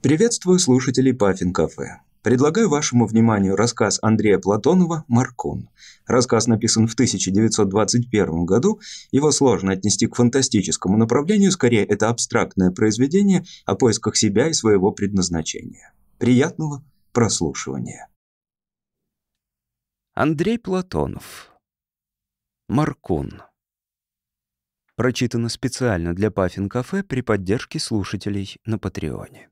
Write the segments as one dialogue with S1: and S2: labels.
S1: Приветствую слушателей Паффин Кафе. Предлагаю вашему вниманию рассказ Андрея Платонова «Маркун». Рассказ написан в 1921 году, его сложно отнести к фантастическому направлению, скорее это абстрактное произведение о поисках себя и своего предназначения. Приятного прослушивания.
S2: Андрей Платонов. Маркун. Прочитано специально для Паффин Кафе при поддержке слушателей на Патреоне.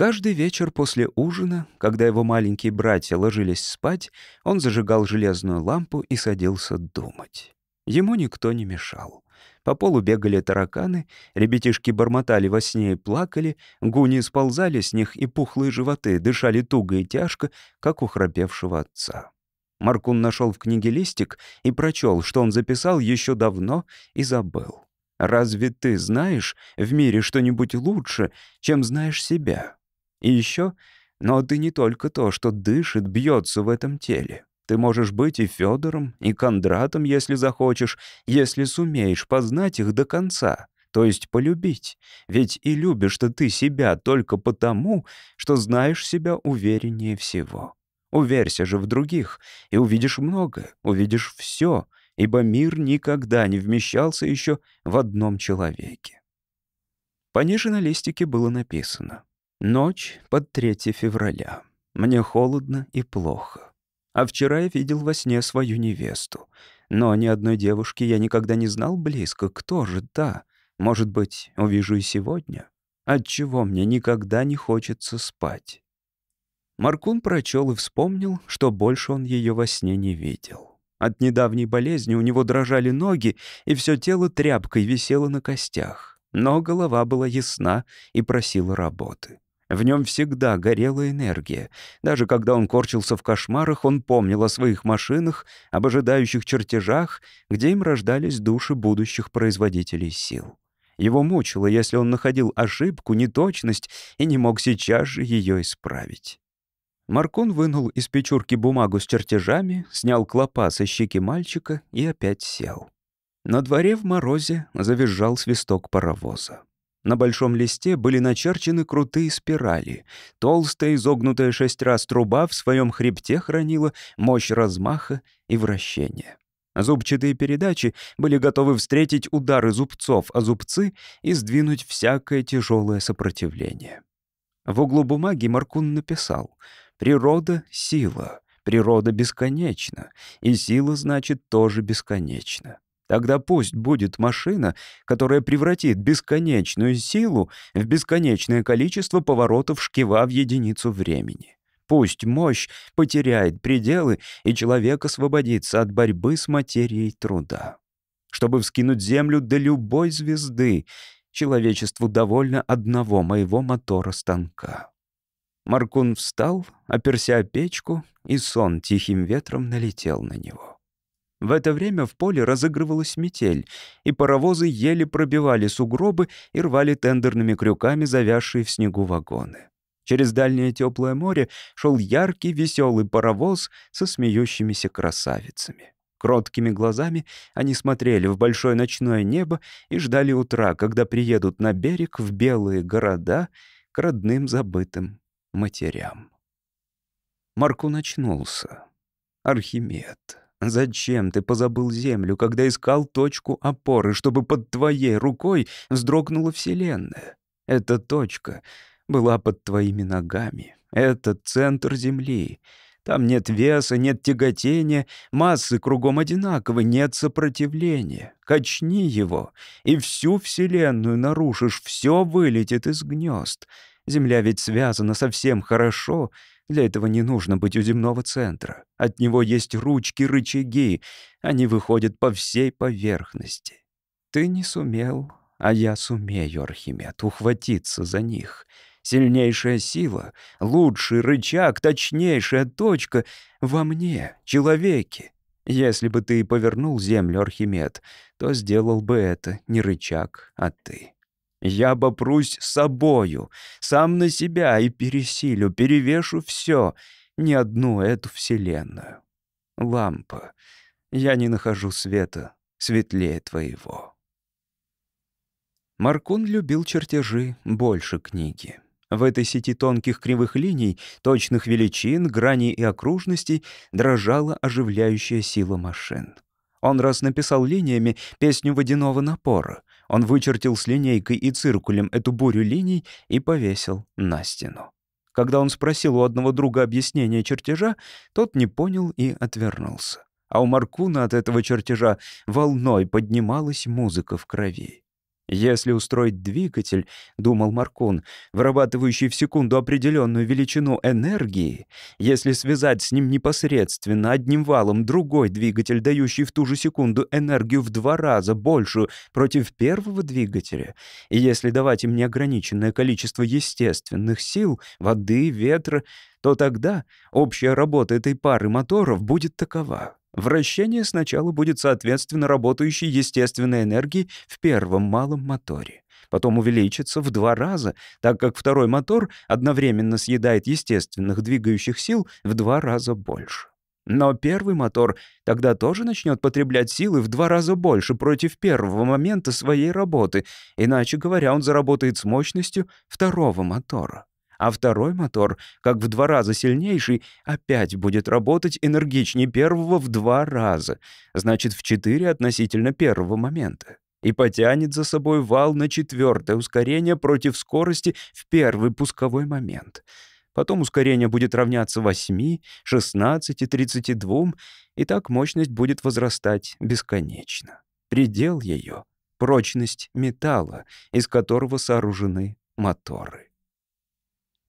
S2: Каждый вечер после ужина, когда его маленькие братья ложились спать, он зажигал железную лампу и садился думать. Ему никто не мешал. По полу бегали тараканы, ребятишки бормотали во сне и плакали, гуни сползали с них, и пухлые животы дышали туго и тяжко, как у храпевшего отца. Маркун нашел в книге листик и прочел, что он записал еще давно и забыл. «Разве ты знаешь в мире что-нибудь лучше, чем знаешь себя?» И еще, но ты не только то, что дышит, бьется в этом теле. Ты можешь быть и Федором, и Кондратом, если захочешь, если сумеешь познать их до конца, то есть полюбить. Ведь и любишь-то ты себя только потому, что знаешь себя увереннее всего. Уверься же в других, и увидишь много, увидишь все, ибо мир никогда не вмещался еще в одном человеке. Пониже на листике было написано Ночь под 3 февраля. Мне холодно и плохо. А вчера я видел во сне свою невесту. Но ни одной девушки я никогда не знал близко. Кто же та? Может быть, увижу и сегодня? Отчего мне никогда не хочется спать? Маркун прочел и вспомнил, что больше он ее во сне не видел. От недавней болезни у него дрожали ноги, и все тело тряпкой висело на костях. Но голова была ясна и просила работы. В нем всегда горела энергия. Даже когда он корчился в кошмарах, он помнил о своих машинах, об ожидающих чертежах, где им рождались души будущих производителей сил. Его мучило, если он находил ошибку, неточность и не мог сейчас же ее исправить. Маркон вынул из печурки бумагу с чертежами, снял клопа со щеки мальчика и опять сел. На дворе в морозе завизжал свисток паровоза. На большом листе были начерчены крутые спирали. Толстая, изогнутая шесть раз труба в своем хребте хранила мощь размаха и вращения. Зубчатые передачи были готовы встретить удары зубцов, а зубцы — и сдвинуть всякое тяжелое сопротивление. В углу бумаги Маркун написал «Природа — сила, природа бесконечна, и сила, значит, тоже бесконечна». Тогда пусть будет машина, которая превратит бесконечную силу в бесконечное количество поворотов шкива в единицу времени. Пусть мощь потеряет пределы, и человек освободится от борьбы с материей труда. Чтобы вскинуть Землю до любой звезды, человечеству довольно одного моего мотора станка. Маркун встал, оперся о печку, и сон тихим ветром налетел на него. В это время в поле разыгрывалась метель, и паровозы еле пробивали сугробы и рвали тендерными крюками завязшие в снегу вагоны. Через дальнее теплое море шел яркий, веселый паровоз со смеющимися красавицами. Кроткими глазами они смотрели в большое ночное небо и ждали утра, когда приедут на берег в белые города к родным забытым матерям. Марку начнулся. Архимед. Зачем ты позабыл землю, когда искал точку опоры, чтобы под твоей рукой вздрогнула Вселенная? Эта точка была под твоими ногами. Это центр Земли. Там нет веса, нет тяготения, массы кругом одинаковы, нет сопротивления. Качни его, и всю Вселенную нарушишь, все вылетит из гнезд. Земля ведь связана совсем хорошо, для этого не нужно быть у земного центра. От него есть ручки, рычаги. Они выходят по всей поверхности. Ты не сумел, а я сумею, Архимед, ухватиться за них. Сильнейшая сила, лучший рычаг, точнейшая точка во мне, человеке. Если бы ты повернул землю, Архимед, то сделал бы это не рычаг, а ты. Я обопрусь собою, сам на себя и пересилю, перевешу все, ни одну эту вселенную. Лампа, я не нахожу света светлее твоего. Маркун любил чертежи больше книги. В этой сети тонких кривых линий, точных величин, граней и окружностей дрожала оживляющая сила машин. Он раз написал линиями песню водяного напора. Он вычертил с линейкой и циркулем эту бурю линий и повесил на стену. Когда он спросил у одного друга объяснение чертежа, тот не понял и отвернулся. А у Маркуна от этого чертежа волной поднималась музыка в крови. Если устроить двигатель, думал Маркун, вырабатывающий в секунду определенную величину энергии, если связать с ним непосредственно одним валом другой двигатель, дающий в ту же секунду энергию в два раза большую против первого двигателя, и если давать им неограниченное количество естественных сил, воды, ветра, то тогда общая работа этой пары моторов будет такова. Вращение сначала будет соответственно работающей естественной энергии в первом малом моторе. Потом увеличится в два раза, так как второй мотор одновременно съедает естественных двигающих сил в два раза больше. Но первый мотор тогда тоже начнет потреблять силы в два раза больше против первого момента своей работы, иначе говоря, он заработает с мощностью второго мотора а второй мотор, как в два раза сильнейший, опять будет работать энергичнее первого в два раза, значит, в четыре относительно первого момента и потянет за собой вал на четвертое ускорение против скорости в первый пусковой момент. Потом ускорение будет равняться 8, 16 и 32, и так мощность будет возрастать бесконечно. Предел ее — прочность металла, из которого сооружены моторы.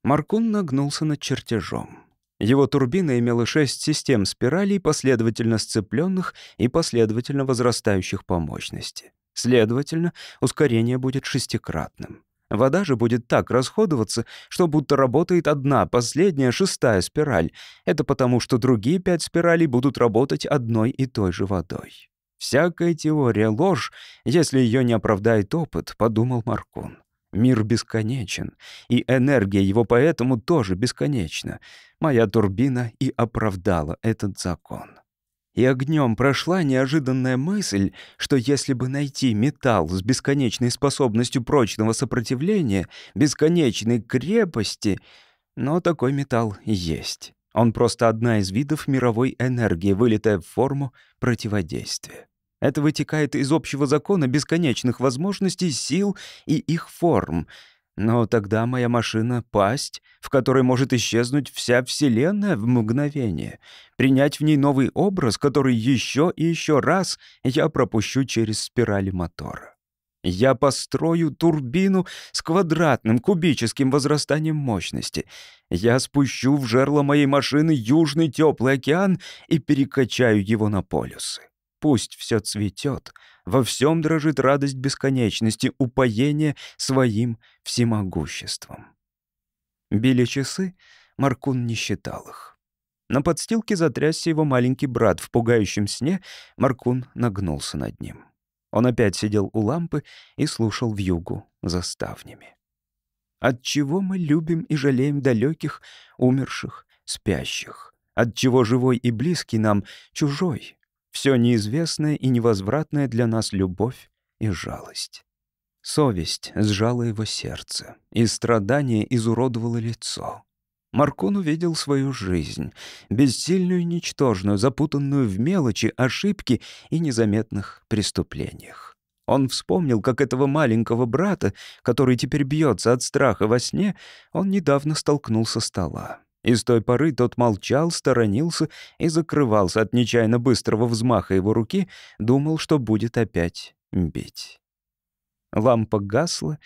S2: Маркун нагнулся над чертежом. Его турбина имела шесть систем спиралей, последовательно сцепленных и последовательно возрастающих по мощности. Следовательно, ускорение будет шестикратным. Вода же будет так расходоваться, что будто работает одна, последняя, шестая спираль. Это потому, что другие пять спиралей будут работать одной и той же водой. «Всякая теория — ложь, если ее не оправдает опыт», — подумал Маркун. Мир бесконечен, и энергия его поэтому тоже бесконечна. Моя турбина и оправдала этот закон. И огнем прошла неожиданная мысль, что если бы найти металл с бесконечной способностью прочного сопротивления, бесконечной крепости, но такой металл есть. Он просто одна из видов мировой энергии, вылитая в форму противодействия. Это вытекает из общего закона бесконечных возможностей, сил и их форм. Но тогда моя машина — пасть, в которой может исчезнуть вся Вселенная в мгновение, принять в ней новый образ, который еще и еще раз я пропущу через спирали мотора. Я построю турбину с квадратным кубическим возрастанием мощности. Я спущу в жерло моей машины южный теплый океан и перекачаю его на полюсы. Пусть все цветет, во всем дрожит радость бесконечности, упоение своим всемогуществом. Били часы, Маркун не считал их. На подстилке затрясся его маленький брат в пугающем сне, Маркун нагнулся над ним. Он опять сидел у лампы и слушал вьюгу за ставнями. Отчего мы любим и жалеем далеких, умерших, спящих? Отчего живой и близкий нам чужой? Все неизвестное и невозвратное для нас любовь и жалость. Совесть сжала его сердце, и страдание изуродовало лицо. Маркон увидел свою жизнь, бессильную и ничтожную, запутанную в мелочи, ошибки и незаметных преступлениях. Он вспомнил, как этого маленького брата, который теперь бьется от страха во сне, он недавно столкнулся со стола. И с той поры тот молчал, сторонился и закрывался от нечаянно быстрого взмаха его руки, думал, что будет опять бить. Лампа гасла,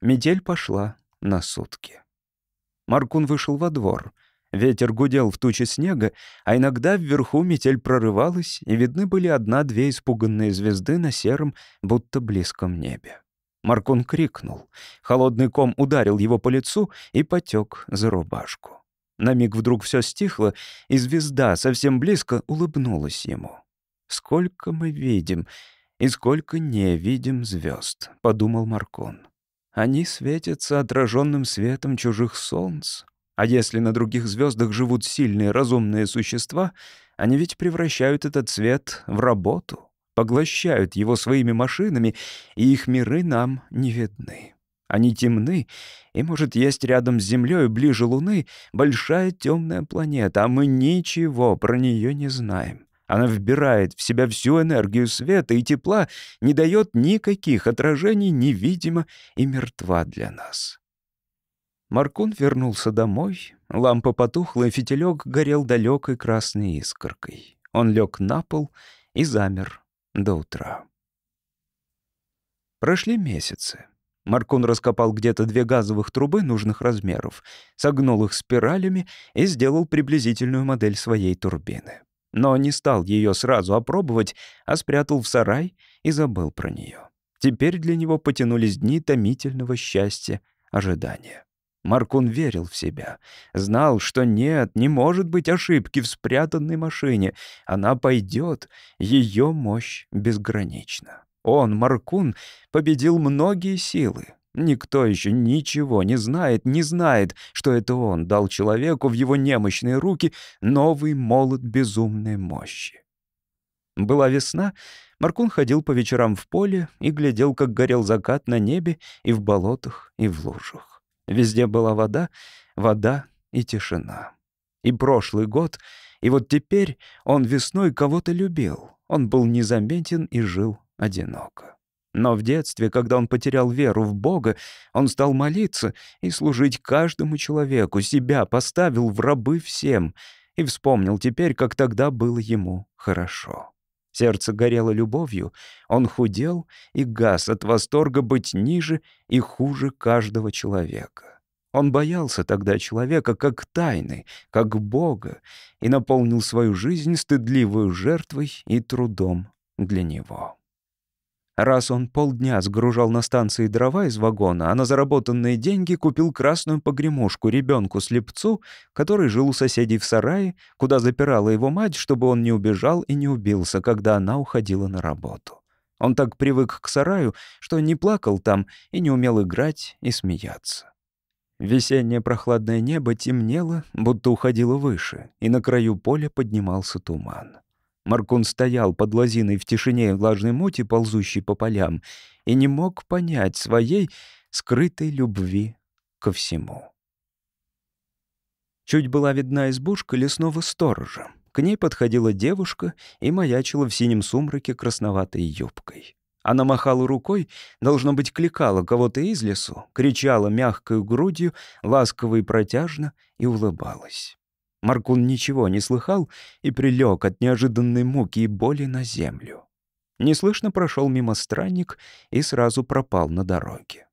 S2: метель пошла на сутки. Маркун вышел во двор. Ветер гудел в туче снега, а иногда вверху метель прорывалась, и видны были одна-две испуганные звезды на сером, будто близком небе. Маркун крикнул. Холодный ком ударил его по лицу и потек за рубашку. На миг вдруг все стихло, и звезда совсем близко улыбнулась ему. «Сколько мы видим и сколько не видим звезд», — подумал Маркон. «Они светятся отраженным светом чужих солнц. А если на других звездах живут сильные разумные существа, они ведь превращают этот свет в работу, поглощают его своими машинами, и их миры нам не видны. Они темны, и, может, есть рядом с Землей, ближе Луны, большая темная планета, а мы ничего про нее не знаем. Она вбирает в себя всю энергию света и тепла, не дает никаких отражений, невидима и мертва для нас. Маркун вернулся домой. Лампа потухла, и фитилек горел далекой красной искоркой. Он лег на пол и замер до утра. Прошли месяцы. Маркун раскопал где-то две газовых трубы нужных размеров, согнул их спиралями и сделал приблизительную модель своей турбины. Но не стал ее сразу опробовать, а спрятал в сарай и забыл про нее. Теперь для него потянулись дни томительного счастья, ожидания. Маркун верил в себя. Знал, что нет, не может быть ошибки в спрятанной машине. Она пойдет, ее мощь безгранична. Он, Маркун, победил многие силы. Никто еще ничего не знает, не знает, что это он дал человеку в его немощные руки новый молот безумной мощи. Была весна, Маркун ходил по вечерам в поле и глядел, как горел закат на небе и в болотах, и в лужах. Везде была вода, вода и тишина. И прошлый год, и вот теперь он весной кого-то любил. Он был незаметен и жил одиноко. Но в детстве, когда он потерял веру в Бога, он стал молиться и служить каждому человеку, себя поставил в рабы всем и вспомнил теперь, как тогда было ему хорошо. Сердце горело любовью, он худел и гас от восторга быть ниже и хуже каждого человека. Он боялся тогда человека как тайны, как Бога, и наполнил свою жизнь стыдливой жертвой и трудом для него. Раз он полдня сгружал на станции дрова из вагона, а на заработанные деньги купил красную погремушку ребенку-слепцу, который жил у соседей в сарае, куда запирала его мать, чтобы он не убежал и не убился, когда она уходила на работу. Он так привык к сараю, что не плакал там и не умел играть и смеяться. Весеннее прохладное небо темнело, будто уходило выше, и на краю поля поднимался туман. Маркун стоял под лозиной в тишине и влажной мути, ползущей по полям, и не мог понять своей скрытой любви ко всему. Чуть была видна избушка лесного сторожа. К ней подходила девушка и маячила в синем сумраке красноватой юбкой. Она махала рукой, должно быть, кликала кого-то из лесу, кричала мягкой грудью, ласково и протяжно, и улыбалась. Маркун ничего не слыхал и прилег от неожиданной муки и боли на землю. Неслышно прошел мимо странник и сразу пропал на дороге.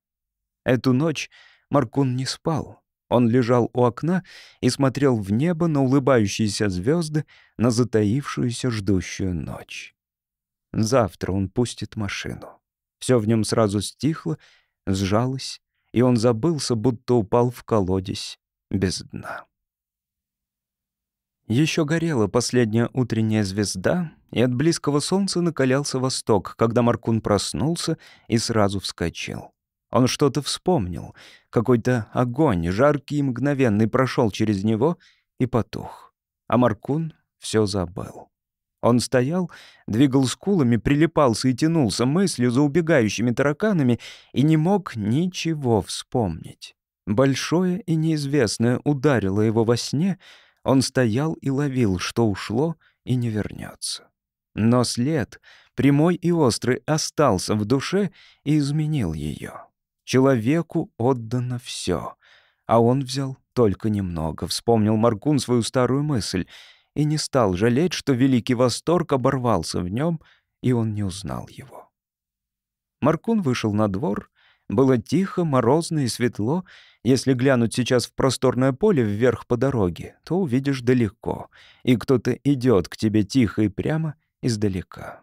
S2: Эту ночь Маркун не спал. Он лежал у окна и смотрел в небо на улыбающиеся звезды, на затаившуюся ждущую ночь. Завтра он пустит машину. Все в нем сразу стихло, сжалось, и он забылся, будто упал в колодец без дна. Еще горела последняя утренняя звезда, и от близкого солнца накалялся восток, когда Маркун проснулся и сразу вскочил. Он что-то вспомнил. Какой-то огонь, жаркий и мгновенный, прошел через него и потух. А Маркун все забыл. Он стоял, двигал скулами, прилипался и тянулся мыслью за убегающими тараканами и не мог ничего вспомнить. Большое и неизвестное ударило его во сне — он стоял и ловил, что ушло и не вернется. Но след, прямой и острый, остался в душе и изменил ее. Человеку отдано все, а он взял только немного. Вспомнил Маркун свою старую мысль и не стал жалеть, что великий восторг оборвался в нем, и он не узнал его. Маркун вышел на двор. Было тихо, морозно и светло, если глянуть сейчас в просторное поле вверх по дороге, то увидишь далеко, и кто-то идет к тебе тихо и прямо издалека.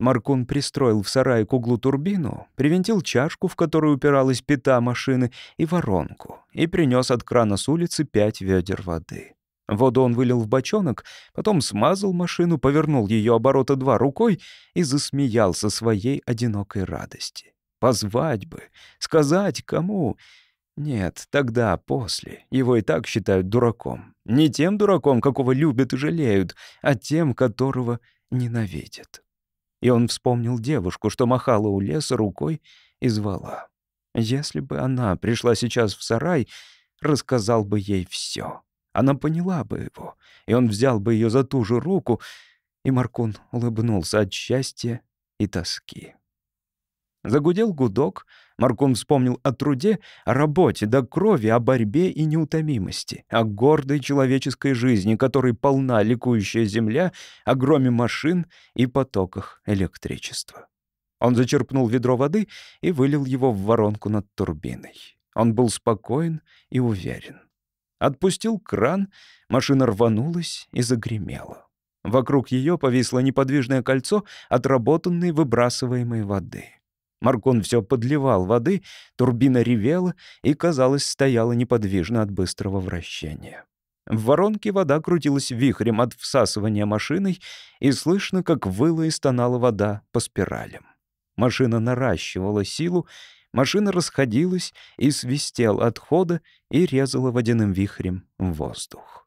S2: Маркун пристроил в сарай к углу турбину, привинтил чашку, в которую упиралась пята машины, и воронку, и принес от крана с улицы пять ведер воды. Воду он вылил в бочонок, потом смазал машину, повернул ее оборота два рукой и засмеялся своей одинокой радости. Позвать бы, сказать кому — нет, тогда, после. Его и так считают дураком. Не тем дураком, какого любят и жалеют, а тем, которого ненавидят. и он вспомнил девушку, что махала у леса рукой и звала. Если бы она пришла сейчас в сарай, рассказал бы ей все. Она поняла бы его, и он взял бы ее за ту же руку, и Маркун улыбнулся от счастья и тоски. Загудел гудок, Маркун вспомнил о труде, о работе до крови, о борьбе и неутомимости, о гордой человеческой жизни, которой полна ликующая земля, о громе машин и потоках электричества. Он зачерпнул ведро воды и вылил его в воронку над турбиной. Он был спокоен и уверен. Отпустил кран, машина рванулась и загремела. Вокруг ее повисло неподвижное кольцо отработанной выбрасываемой воды. Маркон все подливал воды, турбина ревела и, казалось, стояла неподвижно от быстрого вращения. В воронке вода крутилась вихрем от всасывания машиной, и слышно, как выла и стонала вода по спиралям. Машина наращивала силу, машина расходилась и свистел от хода и резала водяным вихрем воздух.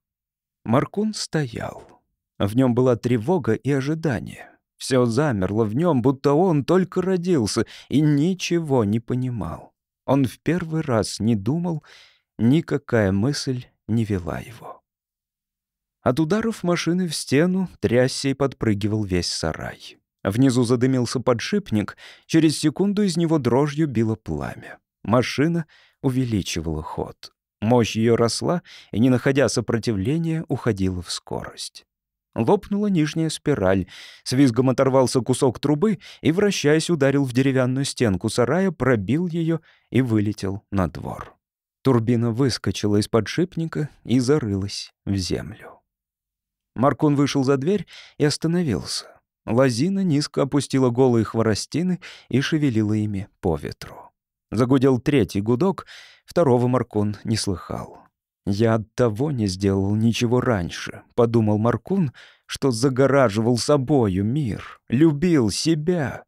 S2: Маркун стоял. В нем была тревога и ожидание. Все замерло в нем, будто он только родился и ничего не понимал. Он в первый раз не думал, никакая мысль не вела его. От ударов машины в стену трясся и подпрыгивал весь сарай. Внизу задымился подшипник, через секунду из него дрожью било пламя. Машина увеличивала ход. Мощь ее росла и, не находя сопротивления, уходила в скорость. Лопнула нижняя спираль. С визгом оторвался кусок трубы и, вращаясь, ударил в деревянную стенку сарая, пробил ее и вылетел на двор. Турбина выскочила из подшипника и зарылась в землю. Маркун вышел за дверь и остановился. Лозина низко опустила голые хворостины и шевелила ими по ветру. Загудел третий гудок, второго Маркун не слыхал. «Я от того не сделал ничего раньше», — подумал Маркун, что загораживал собою мир, любил себя.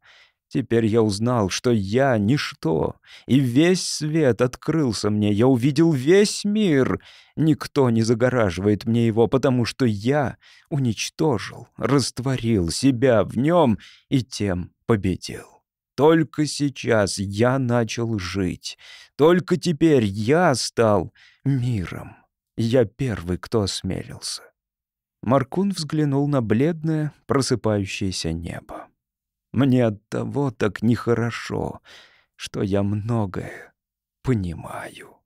S2: Теперь я узнал, что я — ничто, и весь свет открылся мне, я увидел весь мир. Никто не загораживает мне его, потому что я уничтожил, растворил себя в нем и тем победил. Только сейчас я начал жить. Только теперь я стал миром. Я первый, кто осмелился. Маркун взглянул на бледное, просыпающееся небо. Мне от того так нехорошо, что я многое понимаю.